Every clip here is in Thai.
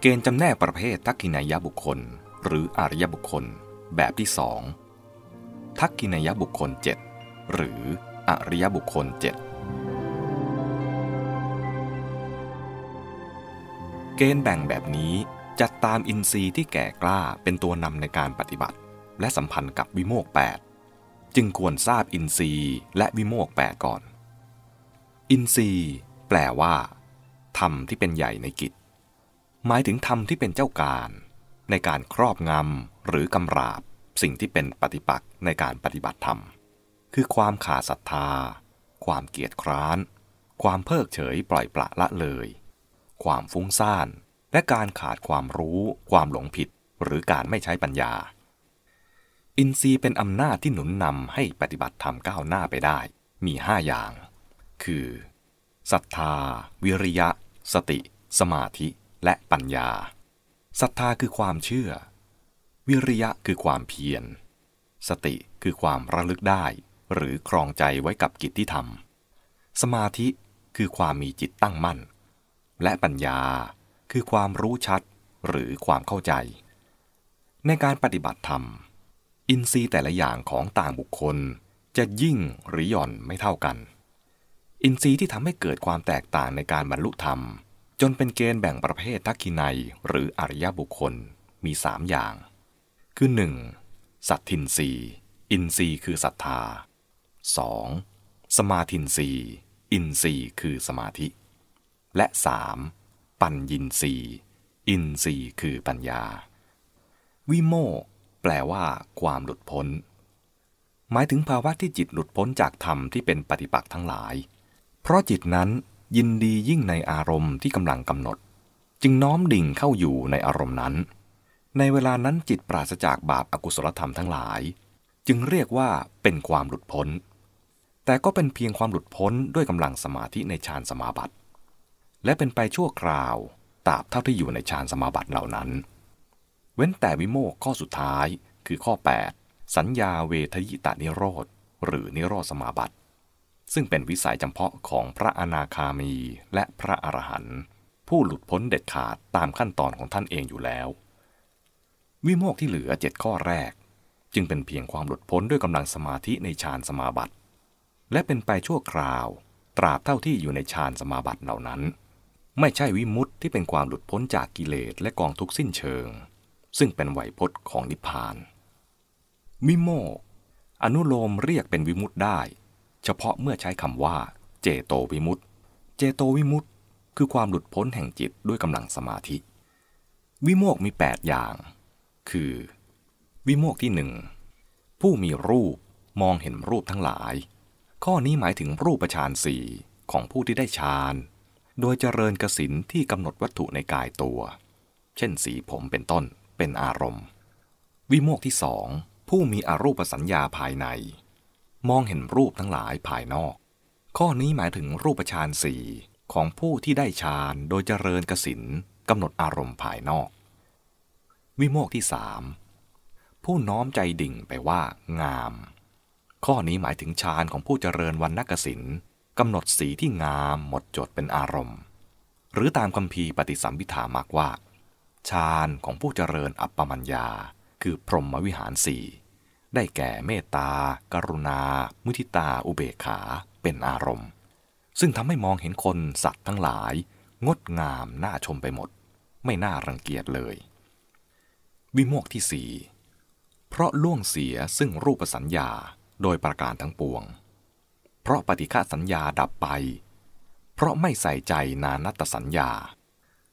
เกณฑ์จำแนกประเภททักกินายบุคคล หรืออริยบุคคล แบบที่สองทักกินายบุคคล 7 หรืออริยบุคคล 7 เกณฑ์แบ่งแบบนี้จัดตามอินทรีย์ที่แก่กล้าเป็นตัวนำในการปฏิบัติ และสัมพันธ์กับวิโมก 8 จึงควรทราบอินทรีย์และวิโมก 8 ก่อน อินทรีย์ แปลว่าธรรมที่เป็นใหญ่ในกิจ หมายถึงธรรมที่เป็นเจ้าการ ในการครอบงำหรือกำราบ สิ่งที่เป็นปฏิปักษ์ในการปฏิบัติธรรม คือความขาดศรัทธา ความเกียจคร้าน ความเพิกเฉยปล่อยปละละเลย ความฟุ้งซ่าน และการขาดความรู้ ความหลงผิด หรือการไม่ใช้ปัญญา อินทรีย์เป็นอำนาจที่หนุนนำให้ปฏิบัติธรรมก้าวหน้าไปได้ มีห้าอย่าง คือศรัทธา วิริยะ สติ สมาธิ และปัญญาศรัทธาคือความเชื่อ วิริยะคือความเพียร สติคือความระลึกได้ หรือครองใจไว้กับกิจที่ทำสมาธิคือความมีจิตตั้งมั่น และปัญญาคือความรู้ชัดหรือความเข้าใจ ในการปฏิบัติธรรม อินทรีย์แต่ละอย่างของต่างบุคคลจะยิ่งหรือหย่อนไม่เท่ากัน อินทรีย์ที่ทำให้เกิดความแตกต่างในการบรรลุธรรม จนเป็นเกณฑ์แบ่งประเภททักขิไณยหรืออริยบุคคลมีสามอย่าง คือ 1. สัทธินทรีย์ อินทรีย์คือศรัทธา 2. สมาธินทรีย์ อินทรีย์คือสมาธิ และ 3. ปัญญินทรีย์อินทรีคือปัญญา วิโมกแปลว่า ความหลุดพ้น หมายถึงภาวะที่จิตหลุดพ้นจากธรรมที่เป็นปฏิปักษ์ทั้งหลาย เพราะจิตนั้น ยินดียิ่งในอารมณ์ที่กำลังกำหนด จึงน้อมดิ่งเข้าอยู่ในอารมณ์นั้น ในเวลานั้นจิตปราศจากบาปอากุศลธรรมทั้งหลาย จึงเรียกว่าเป็นความหลุดพ้น แต่ก็เป็นเพียงความหลุดพ้นด้วยกำลังสมาธิในฌานสมาบัติ และเป็นไปชั่วคราวตราบเท่าที่อยู่ในฌานสมาบัติเหล่านั้น เว้นแต่วิโมกข้อสุดท้ายคือข้อ 8 สัญญาเวทยิตานิโรธ หรือนิโรธสมาบัติ ซึ่งเป็นวิสัยจำเพาะของพระอนาคามีและพระอรหันต์ผู้หลุดพ้นเด็ดขาดตามขั้นตอนของท่านเองอยู่แล้ว วิโมกที่เหลือเจ็ดข้อแรก จึงเป็นเพียงความหลุดพ้นด้วยกำลังสมาธิในฌานสมาบัติ และเป็นไปชั่วคราว ตราบเท่าที่อยู่ในฌานสมาบัติเหล่านั้น ไม่ใช่วิมุตที่เป็นความหลุดพ้นจากกิเลสและกองทุกสิ้นเชิง ซึ่งเป็นไหวพจน์ของนิพพาน วิโมกอนุโลมเรียกเป็นวิมุตได้ เฉพาะเมื่อใช้คำว่า เจโตวิมุตต์เจโตวิมุตต์คือความหลุดพ้นแห่งจิตด้วยกำลังสมาธิ วิโมกมี 8 อย่าง คือ วิโมกที่หนึ่งผู้มีรูปมองเห็นรูปทั้งหลาย ข้อนี้หมายถึงรูปฌานสี่ของผู้ที่ได้ฌาน โดยเจริญกสินที่กำหนดวัตถุในกายตัว เช่นสีผมเป็นต้นเป็นอารมณ์ วิโมกที่สองผู้มีอรูปสัญญาภายใน มองเห็นรูปทั้งหลายภายนอก ข้อนี้หมายถึงรูปฌานสี่ของผู้ที่ได้ฌานโดยเจริญกสินกำหนดอารมณ์ภายนอก วิโมกที่สามผู้น้อมใจดิ่งไปว่างาม ข้อนี้หมายถึงฌานของผู้เจริญวันนักสินกำหนดสีที่งามหมดจดเป็นอารมณ์ หรือตามคำพีปฏิสัมพิธามากว่าฌานของผู้เจริญอัปปมัญญา คือพรหมวิหารสี่ ได้แก่เมตตา กรุณา มุทิตา อุเบกขา เป็นอารมณ์ ซึ่งทำให้มองเห็นคนสัตว์ทั้งหลาย งดงามน่าชมไปหมด ไม่น่ารังเกียจเลย วิโมกที่สี่เพราะล่วงเสียซึ่งรูปสัญญาโดยประการทั้งปวง เพราะปฏิฆาสัญญาดับไป เพราะไม่ใส่ใจนานัตสัญญา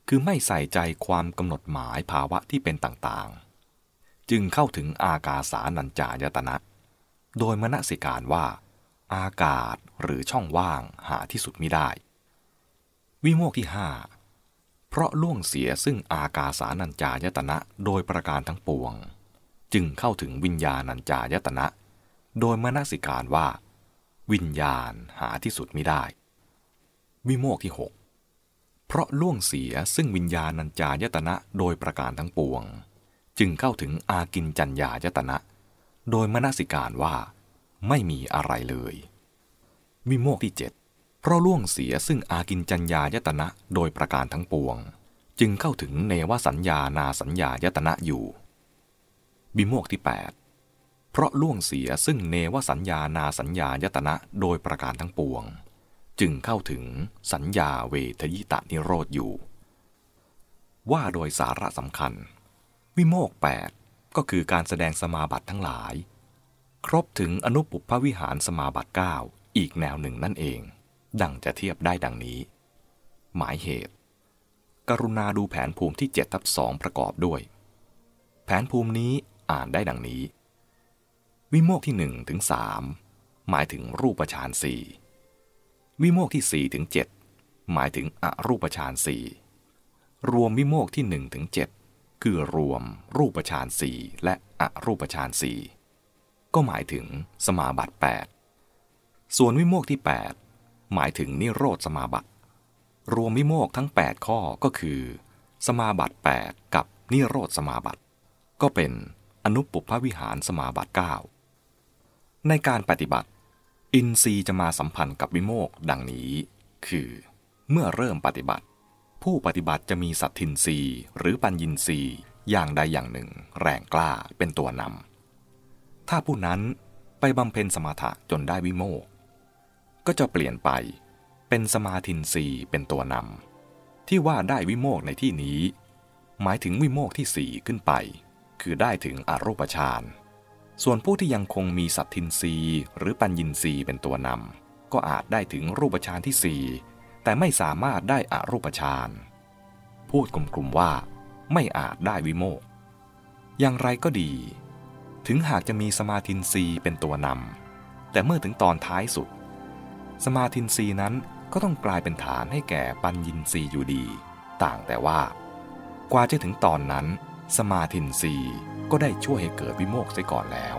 คือไม่ใส่ใจความกำหนดหมายภาวะที่เป็นต่างๆ จึงเข้าถึงอากาสานัญจายตนะ โดยมณสิการว่า อากาศหรือช่องว่างหาที่สุดมิได้ วิโมกที่ห้าเพราะล่วงเสียซึ่งอากาสานัญจายตนะโดยประการทั้งปวง จึงเข้าถึงวิญญาณัญจายตนะ โดยมณสิการว่า วิญญาณหาที่สุดมิได้ วิโมกที่หกเพราะล่วงเสียซึ่งวิญญาณัญจายตนะโดยประการทั้งปวง จึงเข้าถึงอากินจัญญายตนะ โดยมนสิการว่า ไม่มีอะไรเลย วิโมกที่เจ็ดเพราะล่วงเสียซึ่งอากินจัญญายตนะโดยประการทั้งปวง จึงเข้าถึงเนวสัญญานาสัญญายตนะอยู่บิโมกที่ 8 เพราะล่วงเสียซึ่งเนวสัญญานาสัญญายตนะโดยประการทั้งปวง จึงเข้าถึงสัญญาเวทยิตานิโรธอยู่ ว่าโดยสาระสำคัญ วิโมก8ก็คือการแสดงสมาบัติทั้งหลาย ครบถึงอนุปุพวิหารสมาบัติ 9 อีกแนวหนึ่งนั่นเอง ดังจะเทียบได้ดังนี้ หมายเหตุ กรุณาดูแผนภูมิที่7ทับ2ประกอบด้วย แผนภูมินี้อ่านได้ดังนี้ วิโมกที่1ถึง3หมายถึงรูปฌานสี่วิโมกที่4ถึง7หมายถึงอรูปฌานสี่รวมวิโมกที่1ถึง7 คือรวม รูปฌานสี่และอรูปฌานสี่ก็หมายถึงสมาบัติ 8 ส่วนวิโมกที่ 8 หมายถึงนิโรธสมาบัติ รวมวิโมกทั้ง 8 ข้อก็คือ สมาบัติ 8 กับนิโรธสมาบัติ ก็เป็นอนุปุพวิหารสมาบัติ 9 ในการปฏิบัติ อินทรีย์จะมาสัมพันธ์กับวิโมกดังนี้ คือ เมื่อเริ่มปฏิบัติ ผู้ปฏิบัติจะมีสัตทินรีหรือปัญญินรีอย่างใดอย่างหนึ่ง แรงกล้าเป็นตัวนำถ้าผู้นั้นไปบำเพ็ญสมาถะจนได้วิโมกก็จะเปลี่ยนไปเป็นสมาธินรีเป็นตัวนำที่ว่าได้วิโมกในที่นี้ หมายถึงวิโมกที่สี่ขึ้นไป คือได้ถึงอรูปฌานส่วนผู้ที่ยังคงมีสัตทินรีหรือปัญญินรีเป็นตัวนำก็อาจได้ถึงรูปฌานที่สี่ แต่ไม่สามารถได้อรูปฌาน พูดกลุ่มๆว่า ไม่อาจได้วิโมก อย่างไรก็ดี ถึงหากจะมีสมาธินรีเป็นตัวนำ แต่เมื่อถึงตอนท้ายสุด สมาธินรีนั้นก็ต้องกลายเป็นฐานให้แก่ปัญญินรีอยู่ดี ต่างแต่ว่า กว่าจะถึงตอนนั้น สมาธินรีก็ได้ช่วยให้เกิดวิโมกเสียก่อนแล้ว